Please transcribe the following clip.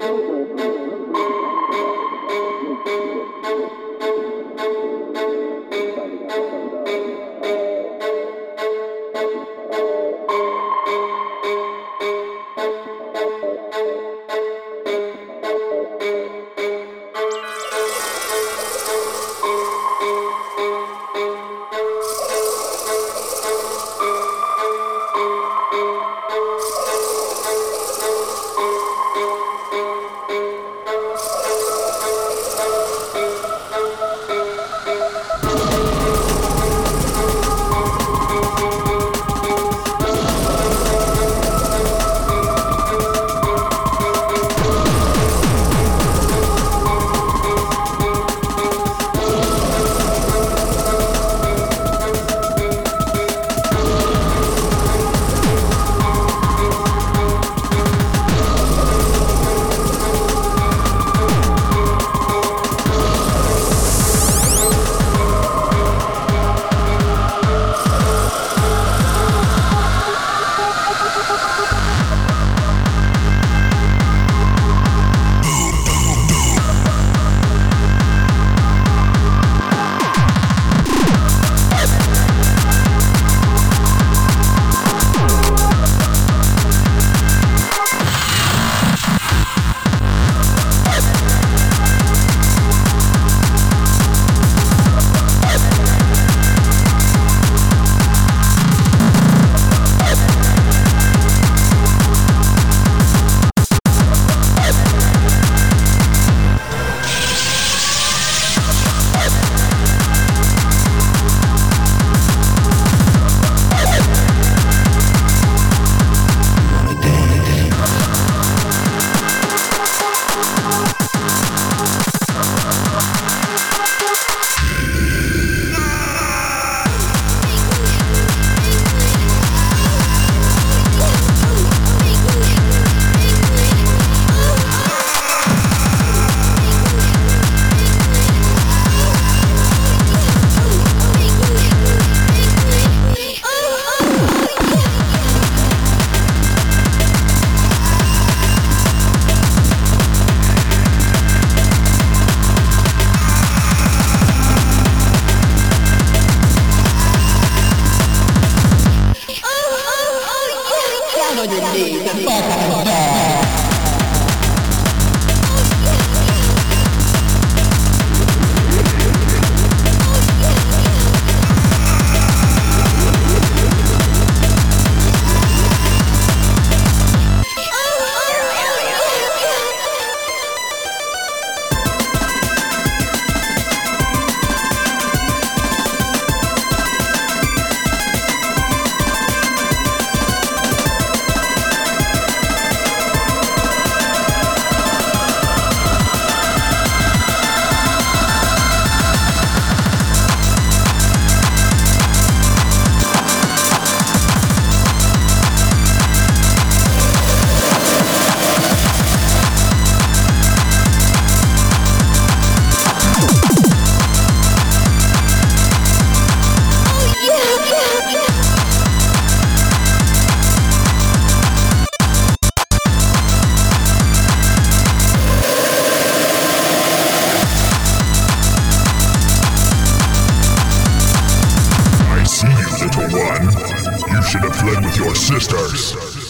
Thank. Should have fled with your sisters.